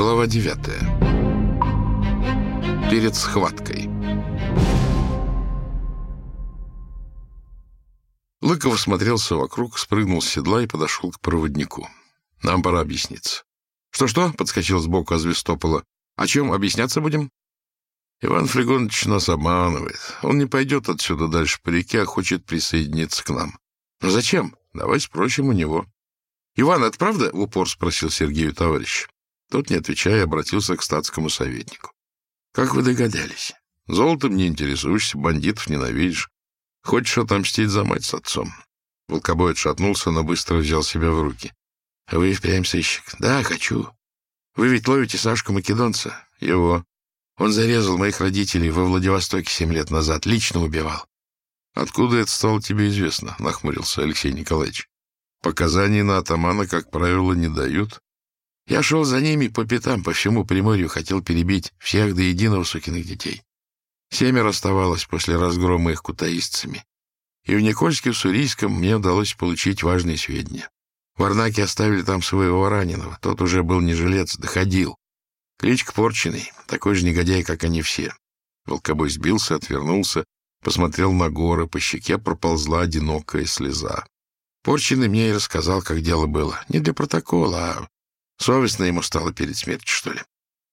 Глава 9. Перед схваткой. Лыков смотрелся вокруг, спрыгнул с седла и подошел к проводнику. «Нам пора объясниться». «Что-что?» — подскочил сбоку Азвестопола. «О чем объясняться будем?» «Иван Флегонович нас обманывает. Он не пойдет отсюда дальше по реке, а хочет присоединиться к нам». «Но зачем? Давай спросим у него». «Иван, это правда?» — в упор спросил Сергею товарищ. Тот, не отвечая, обратился к статскому советнику. «Как вы догадались? Золотом не интересуешься, бандитов ненавидишь. Хочешь отомстить за мать с отцом?» Волкобой отшатнулся, но быстро взял себя в руки. — Вы впрямь сыщик? — Да, хочу. — Вы ведь ловите Сашку Македонца? — Его. Он зарезал моих родителей во Владивостоке семь лет назад, лично убивал. — Откуда это стало тебе известно? — нахмурился Алексей Николаевич. — Показаний на атамана, как правило, не дают. Я шел за ними по пятам, по всему Приморью, хотел перебить всех до единого сукиных детей. Семеро оставалось после разгрома их кутаистцами. И в Никольске, в Сурийском, мне удалось получить важные сведения. Варнаки оставили там своего раненого. Тот уже был не жилец, доходил. Кличка Порченый, такой же негодяй, как они все. Волкобой сбился, отвернулся, посмотрел на горы, по щеке проползла одинокая слеза. Порченый мне и рассказал, как дело было. Не для протокола, а совестно ему стало перед смертью, что ли.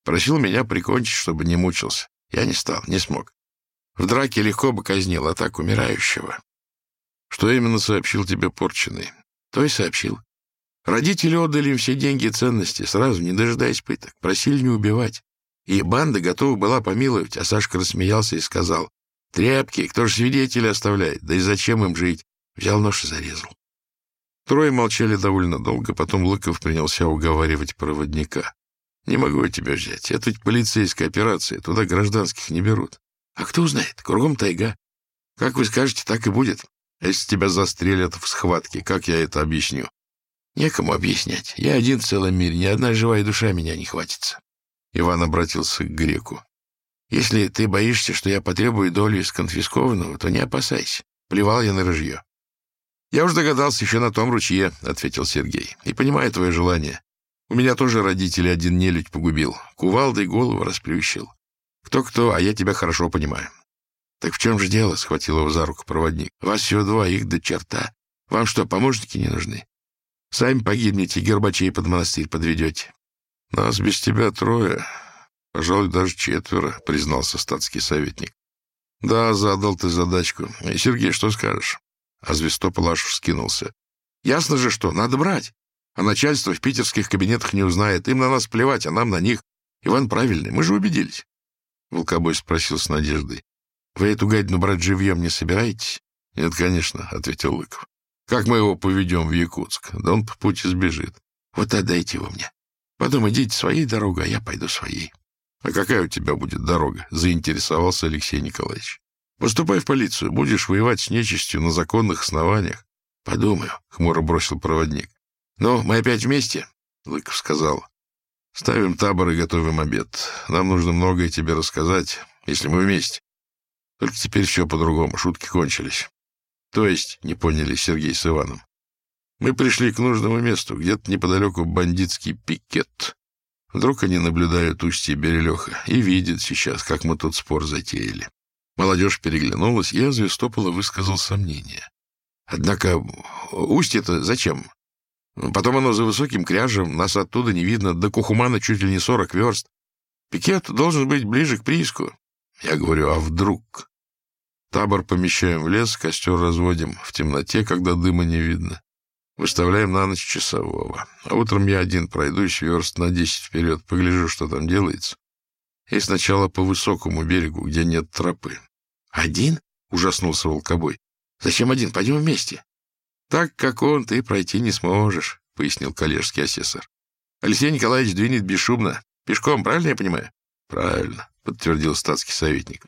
Просил меня прикончить, чтобы не мучился. Я не стал, не смог. В драке легко бы казнил, а так умирающего. Что именно сообщил тебе Порченый? То и сообщил. Родители отдали им все деньги и ценности, сразу, не дожидаясь пыток. Просили не убивать. И банда готова была помиловать, а Сашка рассмеялся и сказал, «Тряпки, кто же свидетелей оставляет? Да и зачем им жить?» Взял нож и зарезал. Трое молчали довольно долго, потом Лыков принялся уговаривать проводника. «Не могу я тебя взять. Это ведь полицейская операция, туда гражданских не берут. А кто узнает? Кругом тайга. Как вы скажете, так и будет. Если тебя застрелят в схватке, как я это объясню? Некому объяснять. Я один в целом мире, ни одна живая душа меня не хватится. Иван обратился к греку. Если ты боишься, что я потребую долю из конфискованного, то не опасайся. Плевал я на рыжье. Я уж догадался еще на том ручье, — ответил Сергей. И понимаю твое желание. У меня тоже родители один нелюдь погубил. Кувалдой голову расплющил. Кто-кто, а я тебя хорошо понимаю. Так в чем же дело? — схватил его за руку проводник. Вас всего два, их до черта. Вам что, помощники не нужны? Сами погибнете, Гербачей под монастырь подведете. — Нас без тебя трое, пожалуй, даже четверо, — признался статский советник. — Да, задал ты задачку. Сергей, что скажешь? А Звестополь аж вскинулся. — Ясно же, что надо брать. А начальство в питерских кабинетах не узнает. Им на нас плевать, а нам на них. Иван правильный, мы же убедились. Волкобой спросил с надеждой. — Вы эту гадину брать живьем не собираетесь? — Нет, конечно, — ответил Лыков. Как мы его поведем в Якутск? Да он по пути сбежит. Вот отдайте его мне. Потом идите своей дорогой, а я пойду своей. А какая у тебя будет дорога? Заинтересовался Алексей Николаевич. Поступай в полицию. Будешь воевать с нечистью на законных основаниях. Подумаю, хмуро бросил проводник. Ну, мы опять вместе? Лыков сказал. Ставим табор и готовим обед. Нам нужно многое тебе рассказать, если мы вместе. Только теперь все по-другому, шутки кончились. То есть, не поняли Сергей с Иваном. Мы пришли к нужному месту, где-то неподалеку бандитский пикет. Вдруг они наблюдают устье Берелеха и видят сейчас, как мы тут спор затеяли. Молодежь переглянулась, и Азвестопола высказал сомнение. Однако устье-то зачем? Потом оно за высоким кряжем, нас оттуда не видно, до Кухумана чуть ли не сорок верст. Пикет должен быть ближе к прииску. Я говорю, а вдруг? Табор помещаем в лес, костер разводим в темноте, когда дыма не видно. Выставляем на ночь часового. А утром я один пройдусь верст на десять вперед, погляжу, что там делается. И сначала по высокому берегу, где нет тропы. «Один?» — ужаснулся волкобой. «Зачем один? Пойдем вместе». «Так, как он, ты пройти не сможешь», — пояснил коллежский асессор. «Алексей Николаевич двинет бесшумно. Пешком, правильно я понимаю?» «Правильно», — подтвердил статский советник.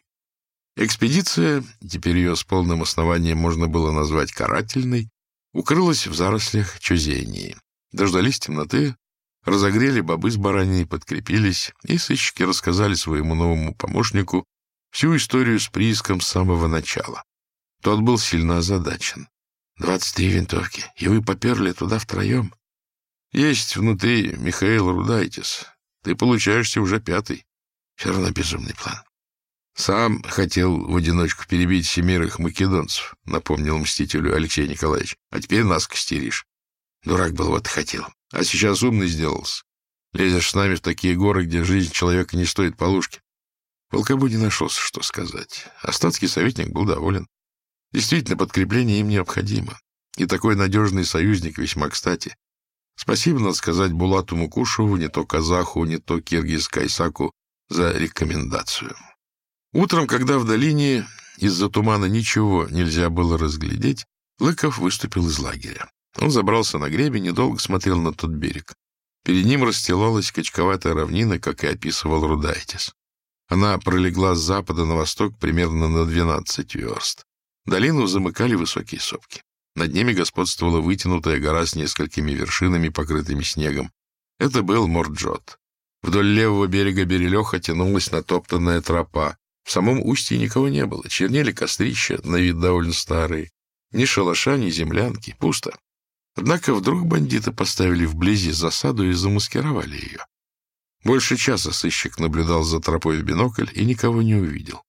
Экспедиция, теперь ее с полным основанием можно было назвать карательной, укрылась в зарослях чузении. Дождались темноты, разогрели бобы с бараниной, подкрепились, и сыщики рассказали своему новому помощнику всю историю с прииском с самого начала. Тот был сильно озадачен. «Двадцать три винтовки, и вы поперли туда втроем?» «Есть внутри Михаил Рудайтис. Ты получаешься уже пятый. Все равно безумный план. Сам хотел в одиночку перебить семерых македонцев, напомнил мстителю Алексей Николаевич. А теперь нас костеришь. Дурак был, вот и хотел. А сейчас умный сделался. Лезешь с нами в такие горы, где жизнь человека не стоит полушки. Волкобу не нашелся, что сказать. Остатский советник был доволен. Действительно, подкрепление им необходимо. И такой надежный союзник весьма кстати. Спасибо, надо сказать, Булату Мукушеву, не то казаху, не то киргиз Кайсаку за рекомендацию. Утром, когда в долине из-за тумана ничего нельзя было разглядеть, Лыков выступил из лагеря. Он забрался на гребень и долго смотрел на тот берег. Перед ним расстилалась качковатая равнина, как и описывал Рудайтис. Она пролегла с запада на восток примерно на 12 верст. Долину замыкали высокие сопки. Над ними господствовала вытянутая гора с несколькими вершинами, покрытыми снегом. Это был Морджот. Вдоль левого берега Берелеха тянулась натоптанная тропа. В самом устье никого не было. Чернели кострища, на вид довольно старые. Ни шалаша, ни землянки. Пусто. Однако вдруг бандиты поставили вблизи засаду и замаскировали ее. Больше часа сыщик наблюдал за тропой в бинокль и никого не увидел.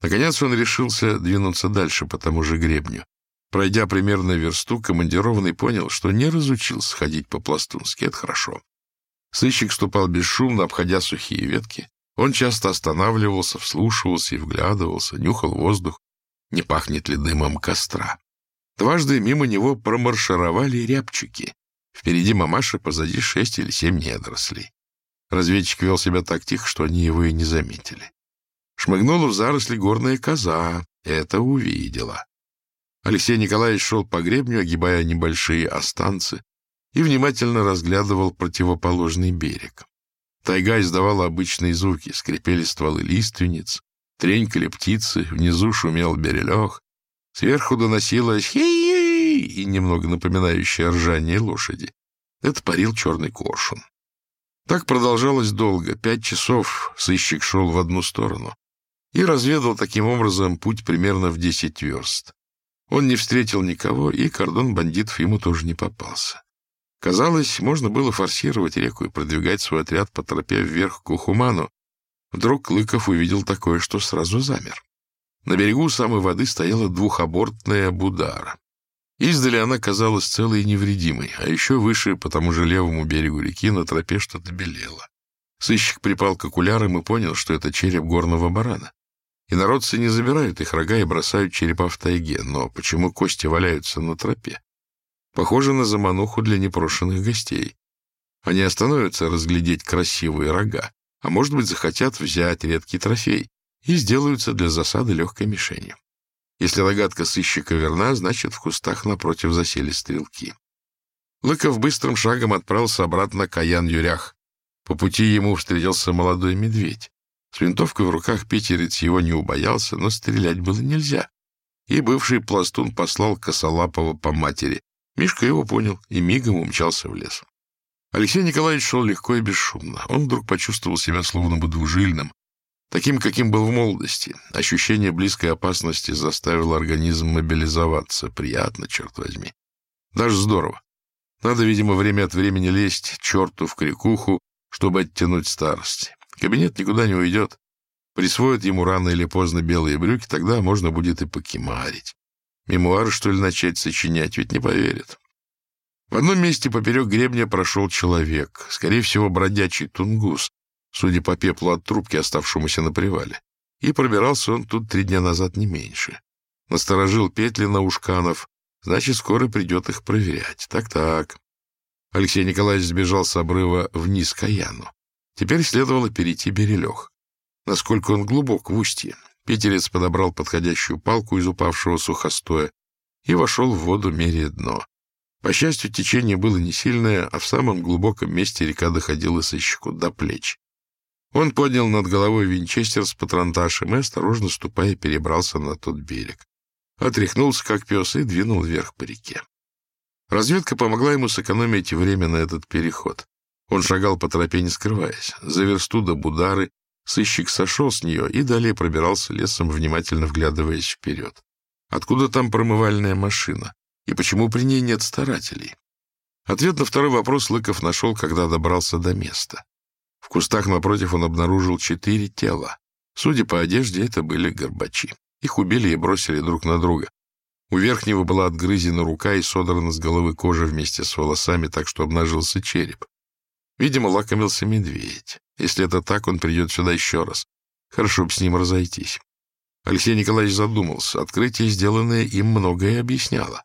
Наконец он решился двинуться дальше по тому же гребню. Пройдя примерно версту, командированный понял, что не разучился ходить по-пластунски. Это хорошо. Сыщик ступал бесшумно, обходя сухие ветки. Он часто останавливался, вслушивался и вглядывался, нюхал воздух, не пахнет ли дымом костра. Дважды мимо него промаршировали рябчики. Впереди мамаша, позади шесть или семь недорослей. Разведчик вел себя так тихо, что они его и не заметили. Шмыгнула в заросли горная коза. Это увидела. Алексей Николаевич шел по гребню, огибая небольшие останцы, и внимательно разглядывал противоположный берег. Тайга издавала обычные звуки, скрипели стволы лиственниц, тренькали птицы, внизу шумел берелех, сверху доносилось хи и немного напоминающее ржание лошади. Это парил черный коршун. Так продолжалось долго. Пять часов сыщик шел в одну сторону и разведал таким образом путь примерно в десять верст. Он не встретил никого, и кордон бандитов ему тоже не попался. Казалось, можно было форсировать реку и продвигать свой отряд по тропе вверх к Ухуману. Вдруг Лыков увидел такое, что сразу замер. На берегу самой воды стояла двухобортная будара. Издали она казалась целой и невредимой, а еще выше, по тому же левому берегу реки, на тропе что-то белело. Сыщик припал к окулярам и понял, что это череп горного барана. И народцы не забирают их рога и бросают черепа в тайге, но почему кости валяются на тропе? Похоже на замануху для непрошенных гостей. Они остановятся разглядеть красивые рога, а может быть захотят взять редкий трофей и сделаются для засады легкой мишенью. Если догадка сыщика верна, значит, в кустах напротив засели стрелки. Лыков быстрым шагом отправился обратно к Аян-Юрях. По пути ему встретился молодой медведь. С винтовкой в руках питерец его не убоялся, но стрелять было нельзя. И бывший пластун послал Косолапова по матери. Мишка его понял и мигом умчался в лес. Алексей Николаевич шел легко и бесшумно. Он вдруг почувствовал себя словно бы двужильным, Таким, каким был в молодости, ощущение близкой опасности заставило организм мобилизоваться. Приятно, черт возьми. Даже здорово. Надо, видимо, время от времени лезть черту в крикуху, чтобы оттянуть старость. Кабинет никуда не уйдет. Присвоят ему рано или поздно белые брюки, тогда можно будет и покемарить. Мемуары, что ли, начать сочинять, ведь не поверят. В одном месте поперек гребня прошел человек, скорее всего, бродячий тунгус, судя по пеплу от трубки, оставшемуся на привале. И пробирался он тут три дня назад не меньше. Насторожил петли на ушканов, значит, скоро придет их проверять. Так-так. Алексей Николаевич сбежал с обрыва вниз к Аяну. Теперь следовало перейти берелех. Насколько он глубок в устье, Питерец подобрал подходящую палку из упавшего сухостоя и вошел в воду, меряя дно. По счастью, течение было не сильное, а в самом глубоком месте река доходила сыщику до плеч. Он поднял над головой винчестер с патронташем и, осторожно ступая, перебрался на тот берег. Отряхнулся, как пес, и двинул вверх по реке. Разведка помогла ему сэкономить время на этот переход. Он шагал по тропе, не скрываясь. За версту до Будары сыщик сошел с нее и далее пробирался лесом, внимательно вглядываясь вперед. Откуда там промывальная машина? И почему при ней нет старателей? Ответ на второй вопрос Лыков нашел, когда добрался до места. В кустах напротив он обнаружил четыре тела. Судя по одежде, это были горбачи. Их убили и бросили друг на друга. У верхнего была отгрызена рука и содрана с головы кожа вместе с волосами, так что обнажился череп. Видимо, лакомился медведь. Если это так, он придет сюда еще раз. Хорошо бы с ним разойтись. Алексей Николаевич задумался. Открытие, сделанное им, многое объясняло.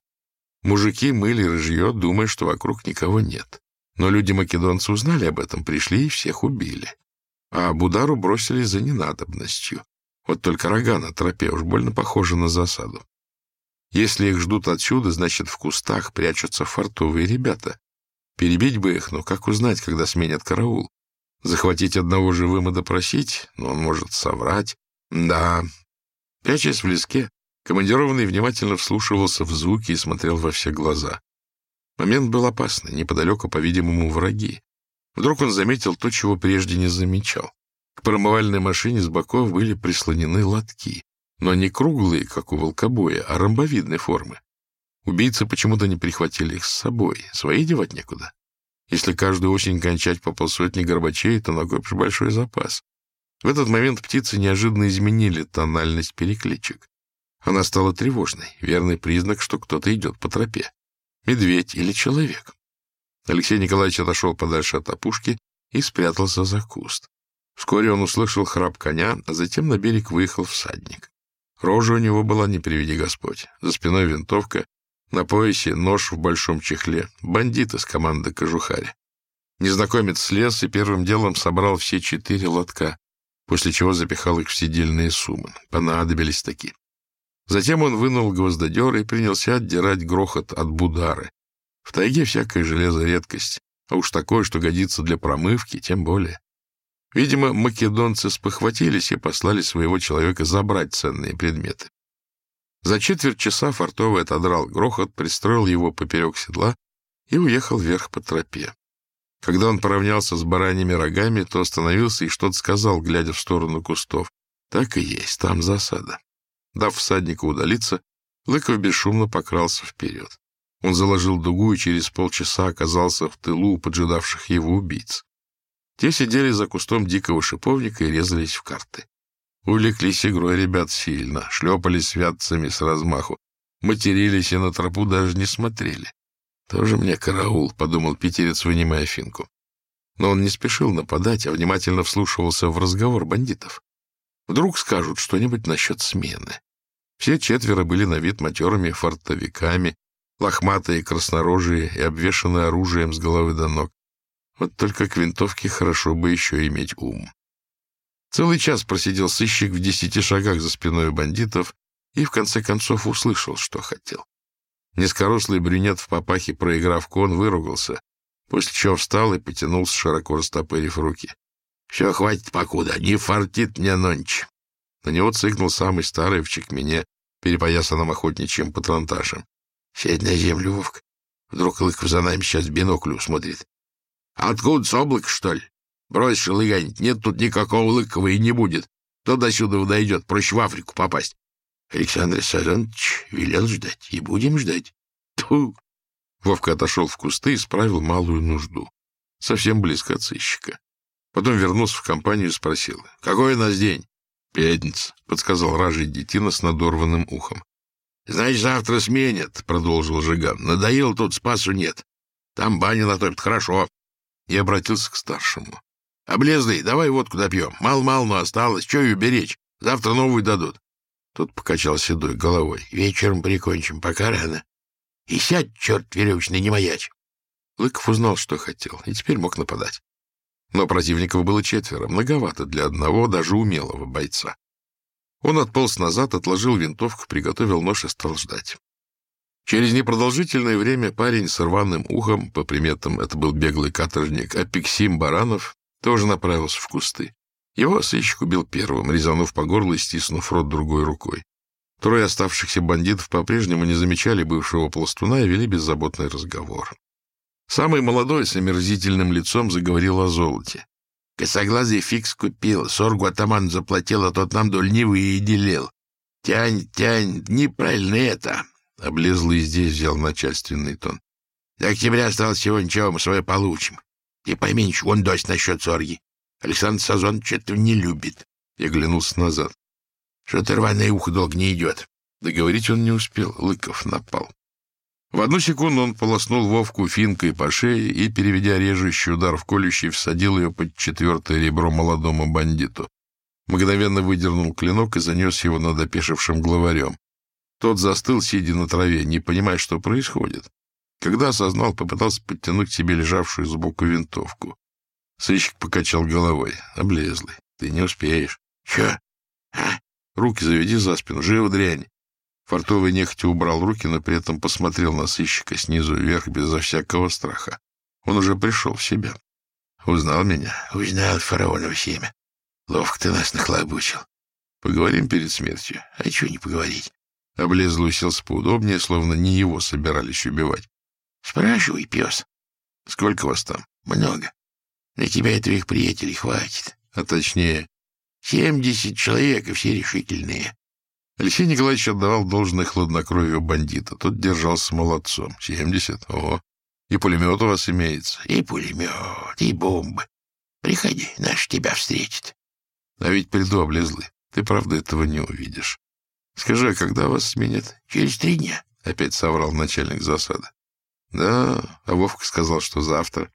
Мужики мыли рыжье, думая, что вокруг никого нет. Но люди-македонцы узнали об этом, пришли и всех убили. А Будару бросили за ненадобностью. Вот только рога на тропе уж больно похожи на засаду. Если их ждут отсюда, значит, в кустах прячутся фартовые ребята. Перебить бы их, но как узнать, когда сменят караул? Захватить одного живым и допросить? Но он может соврать. Да. Прячась в леске, командированный внимательно вслушивался в звуки и смотрел во все глаза. Момент был опасный. Неподалеку, по-видимому, враги. Вдруг он заметил то, чего прежде не замечал. К промывальной машине с боков были прислонены лотки, но не круглые, как у волкобоя, а ромбовидной формы. Убийцы почему-то не прихватили их с собой, свои девать некуда. Если каждую осень кончать по полсотни горбачей, то накопишь большой запас. В этот момент птицы неожиданно изменили тональность перекличек. Она стала тревожной, верный признак, что кто-то идет по тропе. Медведь или человек. Алексей Николаевич отошел подальше от опушки и спрятался за куст. Вскоре он услышал храп коня, а затем на берег выехал всадник. Рожа у него была, не приведи Господь. За спиной винтовка, на поясе нож в большом чехле, бандит из команды Кожухаря. Незнакомец слез и первым делом собрал все четыре лотка, после чего запихал их в сидельные суммы. Понадобились такие. Затем он вынул гвоздодер и принялся отдирать грохот от будары. В тайге всякое железо — редкость, а уж такое, что годится для промывки, тем более. Видимо, македонцы спохватились и послали своего человека забрать ценные предметы. За четверть часа фортовый отодрал грохот, пристроил его поперек седла и уехал вверх по тропе. Когда он поравнялся с бараньими рогами, то остановился и что-то сказал, глядя в сторону кустов. Так и есть, там засада. Дав всаднику удалиться, Лыков бесшумно покрался вперед. Он заложил дугу и через полчаса оказался в тылу поджидавших его убийц. Те сидели за кустом дикого шиповника и резались в карты. Увлеклись игрой ребят сильно, шлепались вятцами с размаху, матерились и на тропу даже не смотрели. «Тоже мне караул», — подумал питерец, вынимая финку. Но он не спешил нападать, а внимательно вслушивался в разговор бандитов. Вдруг скажут что-нибудь насчет смены. Все четверо были на вид матерыми фортовиками, лохматые, краснорожие и обвешанные оружием с головы до ног. Вот только к винтовке хорошо бы еще иметь ум. Целый час просидел сыщик в десяти шагах за спиной бандитов и в конце концов услышал, что хотел. Низкорослый брюнет в папахе, проиграв кон, выругался, после чего встал и потянулся, широко растопырив руки. — Все, хватит покуда, не фартит мне нонче. На него цыкнул самый старый в чекмене, перепоясанном охотничьим патронташем. — Сядь на землю, Вовка. Вдруг Лыков за нами сейчас бинокль усмотрит. — Откуда с облака, что ли? Брось шелыганить, нет тут никакого Лыкова и не будет. Кто до сюда дойдет, проще в Африку попасть. Александр Сазанович велел ждать, и будем ждать. Тьфу! Вовка отошел в кусты и справил малую нужду. Совсем близко от сыщика. Потом вернулся в компанию и спросил. — Какой у нас день? — Пятница, — подсказал ражий детина с надорванным ухом. — Значит, завтра сменят, — продолжил Жиган. — Надоело тут, спасу нет. Там баня натопит хорошо. И обратился к старшему. Облезлый, давай водку допьем. Мало-мало, но осталось. Че ее беречь? Завтра новую дадут. Тот покачал седой головой. Вечером прикончим, пока рано. И сядь, черт веревочный, не маячь. Лыков узнал, что хотел, и теперь мог нападать. Но противников было четверо, многовато для одного, даже умелого бойца. Он отполз назад, отложил винтовку, приготовил нож и стал ждать. Через непродолжительное время парень с рваным ухом, по приметам это был беглый каторжник Апексим Баранов, тоже направился в кусты. Его сыщик убил первым, резанув по горлу и стиснув рот другой рукой. Трое оставшихся бандитов по-прежнему не замечали бывшего пластуна и вели беззаботный разговор. Самый молодой с омерзительным лицом заговорил о золоте. Косоглазый фикс купил, соргу атаман заплатил, а тот нам доль не выделил. Тянь, тянь, неправильно это. Облезлый здесь взял начальственный тон. До октября осталось всего ничего, мы свое получим. И пойми, ничего, он дось насчет сорги. Александр Сазонович этого не любит. Я глянулся назад. Что-то рваное ухо долго не идет. Договорить он не успел. Лыков напал. В одну секунду он полоснул Вовку финкой по шее и, переведя режущий удар в колющий, всадил ее под четвертое ребро молодому бандиту. Мгновенно выдернул клинок и занес его над опешившим главарем. Тот застыл, сидя на траве, не понимая, что происходит. Когда осознал, попытался подтянуть к себе лежавшую сбоку винтовку. Сыщик покачал головой. Облезлый. Ты не успеешь. Че? А? Руки заведи за спину. Живо дрянь. Фартовый нехотя убрал руки, но при этом посмотрел на сыщика снизу вверх безо всякого страха. Он уже пришел в себя. Узнал меня? Узнал фараоново семя. Ловко ты нас нахлобучил. Поговорим перед смертью. А чего не поговорить? Облезлый уселся поудобнее, словно не его собирались убивать. Спрашивай, пес. Сколько вас там? Много. На тебя и твоих приятелей хватит. А точнее, семьдесят человек, и все решительные. Алексей Николаевич отдавал должное хладнокровию бандита. Тот держался молодцом. Семьдесят? Ого. И пулемет у вас имеется. И пулемет, и бомбы. Приходи, наш тебя встретит. А ведь приду облезлый. Ты, правда, этого не увидишь. Скажи, а когда вас сменят? Через три дня. Опять соврал начальник засады. Да, а Вовка сказал, что завтра.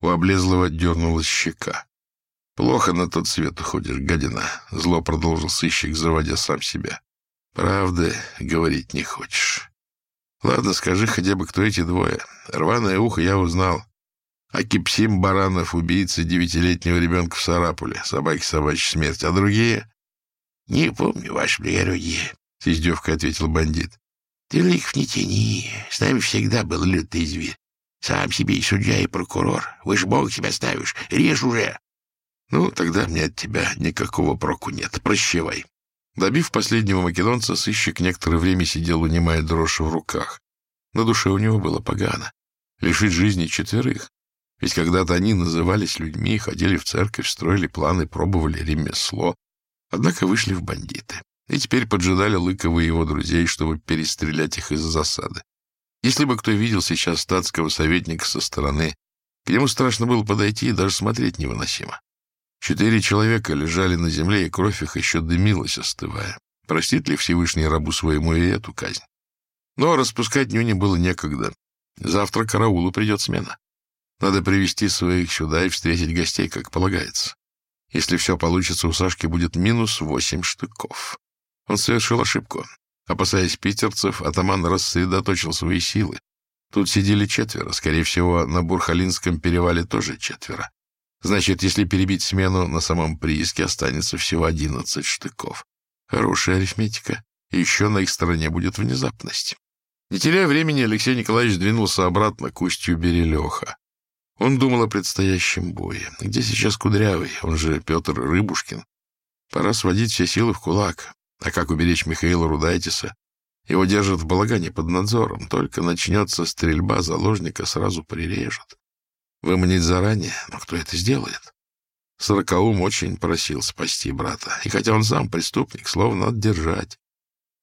У облезлого дернулась щека. Плохо на тот свет уходишь, гадина. Зло продолжил сыщик, заводя сам себя. Правды говорить не хочешь. Ладно, скажи хотя бы, кто эти двое. Рваное ухо я узнал. А Кипсим Баранов, убийца девятилетнего ребенка в Сарапуле, собаки собачья смерть. А другие? — Не помню, ваше благородие, — с издевкой ответил бандит. — Ты ликов не тяни. С нами всегда был лютый зверь. Сам себе и судья, и прокурор. Вы ж Бог себя ставишь. Режь уже. — Ну, тогда мне от тебя никакого проку нет. Прощавай. Добив последнего македонца, сыщик некоторое время сидел, унимая дрожь в руках. На душе у него было погано. Лишить жизни четверых. Ведь когда-то они назывались людьми, ходили в церковь, строили планы, пробовали ремесло. Однако вышли в бандиты. И теперь поджидали Лыкова и его друзей, чтобы перестрелять их из засады. Если бы кто видел сейчас статского советника со стороны, к нему страшно было подойти и даже смотреть невыносимо. Четыре человека лежали на земле, и кровь их еще дымилась, остывая. Простит ли Всевышний рабу своему и эту казнь? Но распускать нюни было некогда. Завтра караулу придет смена. Надо привести своих сюда и встретить гостей, как полагается. Если все получится, у Сашки будет минус восемь штыков. Он совершил ошибку. Опасаясь питерцев, атаман рассредоточил свои силы. Тут сидели четверо, скорее всего, на Бурхалинском перевале тоже четверо. Значит, если перебить смену, на самом прииске останется всего одиннадцать штыков. Хорошая арифметика. Еще на их стороне будет внезапность. Не теряя времени, Алексей Николаевич двинулся обратно к устью Берелеха. Он думал о предстоящем бое. Где сейчас Кудрявый? Он же Петр Рыбушкин. Пора сводить все силы в кулак. А как уберечь Михаила Рудайтиса? Его держат в балагане под надзором. Только начнется стрельба, заложника сразу прирежут. Выманить заранее? Но кто это сделает? Сорокаум очень просил спасти брата. И хотя он сам преступник, словно надо держать.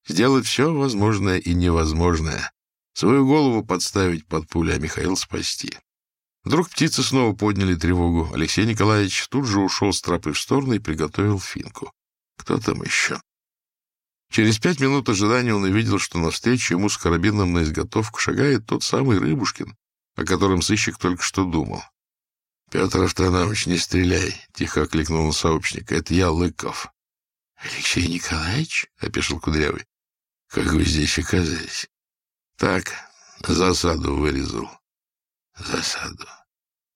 Сделать все возможное и невозможное. Свою голову подставить под пули, а Михаил спасти. Вдруг птицы снова подняли тревогу. Алексей Николаевич тут же ушел с тропы в сторону и приготовил финку. Кто там еще? Через пять минут ожидания он увидел, что навстречу ему с карабином на изготовку шагает тот самый Рыбушкин, о котором сыщик только что думал. — Петр Автономович, не стреляй! — тихо окликнул он сообщника. — Это я, Лыков. — Алексей Николаевич? — опешил Кудрявый. — Как вы здесь оказались? — Так, засаду вырезал. — Засаду?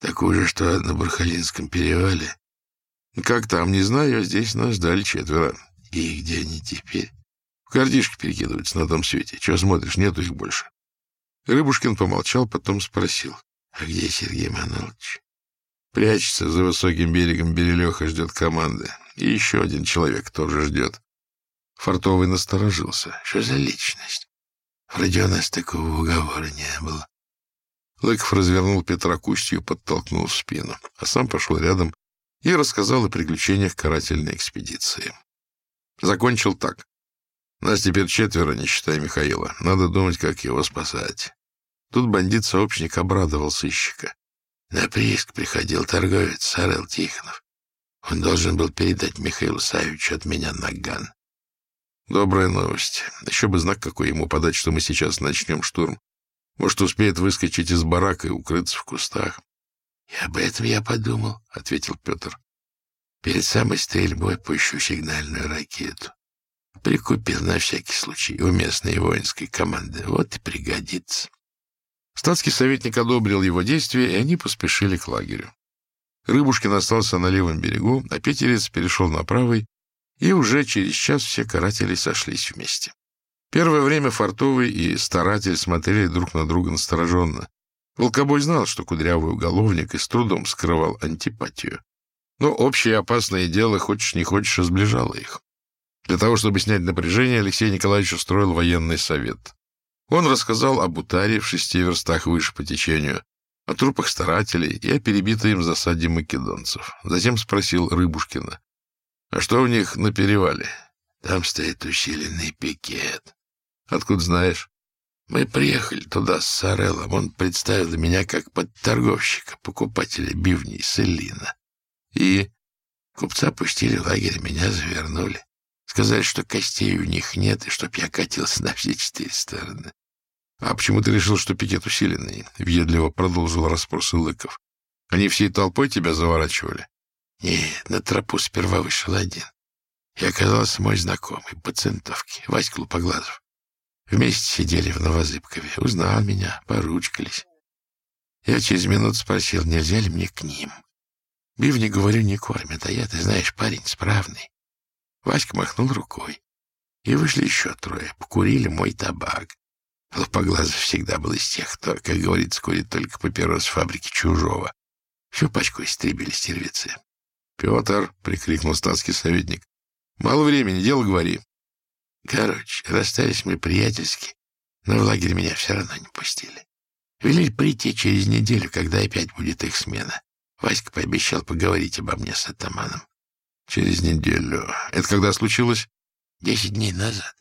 Такую же, что на Бархалинском перевале? — Как там, не знаю, а здесь нас ждали четверо. — И где они теперь? — В картишке перекидываются на том свете. Чего смотришь, нету их больше. Рыбушкин помолчал, потом спросил. — А где Сергей Манолович? — Прячется за высоким берегом Берелеха, ждет команды. И еще один человек тоже ждет. Фартовый насторожился. — Что за личность? Вроде у нас такого уговора не было. Лыков развернул Петра и подтолкнул в спину, а сам пошел рядом и рассказал о приключениях карательной экспедиции. Закончил так. Нас теперь четверо, не считая Михаила. Надо думать, как его спасать. Тут бандит-сообщник обрадовал сыщика. На прииск приходил торговец Сарел Тихонов. Он должен был передать Михаилу Савичу от меня наган. Добрая новость. Еще бы знак какой ему подать, что мы сейчас начнем штурм. Может, успеет выскочить из барака и укрыться в кустах. — И об этом я подумал, — ответил Петр. — Перед самой стрельбой пущу сигнальную ракету. Прикупил на всякий случай у местной воинской команды. Вот и пригодится. Статский советник одобрил его действия, и они поспешили к лагерю. Рыбушкин остался на левом берегу, а Петерец перешел на правый, и уже через час все каратели сошлись вместе. Первое время Фартовый и Старатель смотрели друг на друга настороженно. Волкобой знал, что кудрявый уголовник и с трудом скрывал антипатию. Но общее опасное дело, хочешь не хочешь, сближало их. Для того, чтобы снять напряжение, Алексей Николаевич устроил военный совет. Он рассказал об Утаре в шести верстах выше по течению, о трупах старателей и о перебитой им засаде македонцев. Затем спросил Рыбушкина. «А что у них на перевале?» «Там стоит усиленный пикет». «Откуда знаешь?» «Мы приехали туда с Сарелом. Он представил меня как подторговщика, покупателя бивней с. И купца пустили в лагерь, меня завернули. Сказали, что костей у них нет, и чтоб я катился на все четыре стороны. — А почему ты решил, что пикет усиленный? — въедливо продолжил расспросы Лыков. — Они всей толпой тебя заворачивали? — Нет, на тропу сперва вышел один. И оказался мой знакомый по центовке, Васька Лупоглазов. Вместе сидели в Новозыбкове. Узнал меня, поручкались. Я через минуту спросил, нельзя ли мне к ним. Бивни, говорю, не кормят, а я, ты знаешь, парень справный. Васька махнул рукой. И вышли еще трое. Покурили мой табак. Лопоглазов всегда был из тех, кто, как говорится, курит только папирос в фабрике чужого. Всю пачку истребили стервицы. — Петр, — прикрикнул статский советник, — мало времени, дело говори. Короче, расстались мы приятельски, но в лагерь меня все равно не пустили. Велели прийти через неделю, когда опять будет их смена. Васька пообещал поговорить обо мне с атаманом. Через неделю. Это когда случилось? Десять дней назад.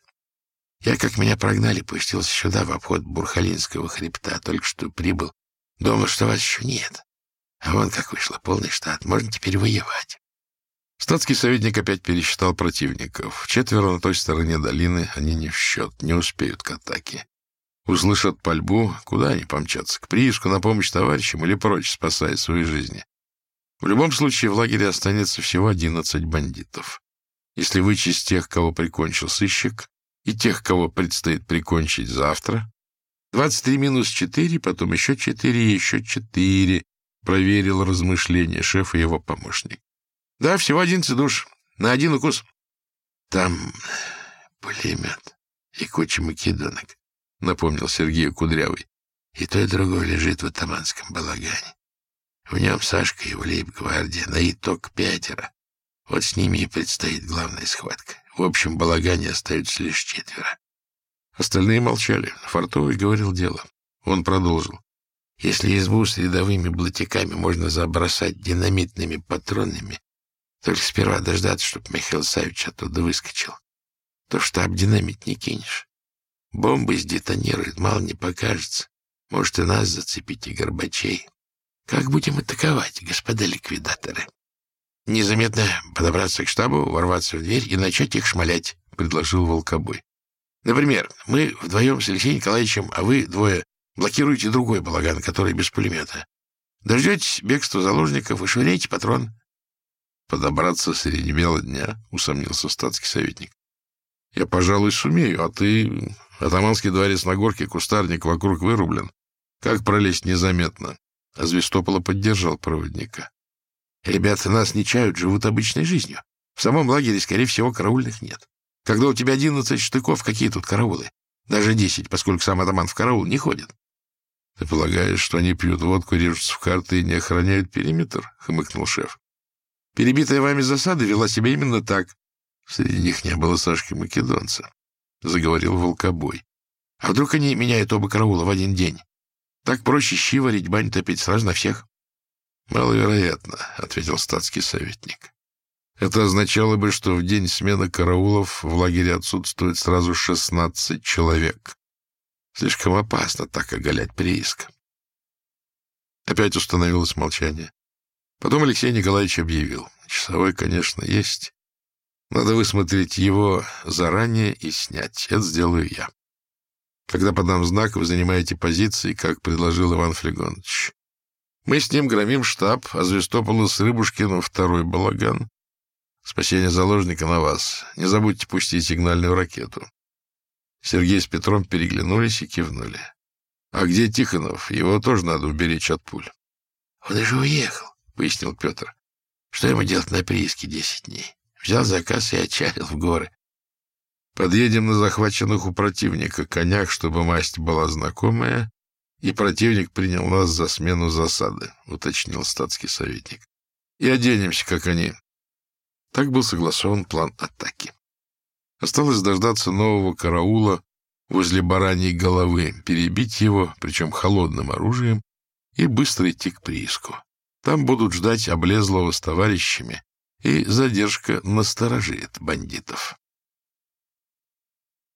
Я, как меня прогнали, пустился сюда в обход Бурхалинского хребта. Только что прибыл. Думал, что вас еще нет. А вон как вышло, полный штат. Можно теперь воевать. Статский советник опять пересчитал противников. Четверо на той стороне долины, они не в счет, не успеют к атаке. Услышат пальбу, куда они помчатся? К прииску на помощь товарищам или прочь, спасая свои жизни? В любом случае в лагере останется всего одиннадцать бандитов. Если вычесть тех, кого прикончил сыщик, и тех, кого предстоит прикончить завтра, двадцать три минус четыре, потом еще четыре, еще четыре, проверил размышления шефа и его помощник. Да, всего одиннадцать душ, на один укус. Там пулемет и куча македонок, напомнил Сергею Кудрявый. И то, и другое лежит в атаманском балагане. В нем Сашка и в лейб-гвардии, на итог пятеро. Вот с ними и предстоит главная схватка. В общем, балагане остаются лишь четверо. Остальные молчали. Фартовый говорил дело. Он продолжил. Если избу с рядовыми блатиками можно забросать динамитными патронами, только сперва дождаться, чтобы Михаил Савич оттуда выскочил, то в штаб динамит не кинешь. Бомбы сдетонируют, мало не покажется. Может, и нас зацепить, и Горбачей. Как будем атаковать, господа ликвидаторы? Незаметно подобраться к штабу, ворваться в дверь и начать их шмалять, — предложил Волкобой. Например, мы вдвоем с Алексеем Николаевичем, а вы двое блокируете другой балаган, который без пулемета. Дождетесь бегства заложников и швыряете патрон. Подобраться среди бела дня, — усомнился статский советник. Я, пожалуй, сумею, а ты... Атаманский дворец на горке, кустарник вокруг вырублен. Как пролезть незаметно? А Звестопола поддержал проводника. «Ребята нас не чают, живут обычной жизнью. В самом лагере, скорее всего, караульных нет. Когда у тебя одиннадцать штыков, какие тут караулы? Даже десять, поскольку сам атаман в караул не ходит». «Ты полагаешь, что они пьют водку, режутся в карты и не охраняют периметр?» — хмыкнул шеф. «Перебитая вами засада вела себя именно так». «Среди них не было Сашки Македонца», — заговорил Волкобой. «А вдруг они меняют оба караула в один день?» Так проще щи варить, бань топить на всех. — Маловероятно, — ответил статский советник. Это означало бы, что в день смены караулов в лагере отсутствует сразу шестнадцать человек. Слишком опасно так оголять прииск. Опять установилось молчание. Потом Алексей Николаевич объявил. Часовой, конечно, есть. Надо высмотреть его заранее и снять. Это сделаю я. Когда подам знак, вы занимаете позиции, как предложил Иван Флегонович. Мы с ним громим штаб, а Звестополу с Рыбушкиным второй балаган. Спасение заложника на вас. Не забудьте пустить сигнальную ракету. Сергей с Петром переглянулись и кивнули. — А где Тихонов? Его тоже надо уберечь от пуль. — Он уже уехал, — пояснил Петр. — Что ему делать на прииске десять дней? Взял заказ и отчалил в горы. — Подъедем на захваченных у противника конях, чтобы масть была знакомая, и противник принял нас за смену засады, — уточнил статский советник. — И оденемся, как они. Так был согласован план атаки. Осталось дождаться нового караула возле бараньей головы, перебить его, причем холодным оружием, и быстро идти к прииску. Там будут ждать облезлого с товарищами, и задержка насторожит бандитов.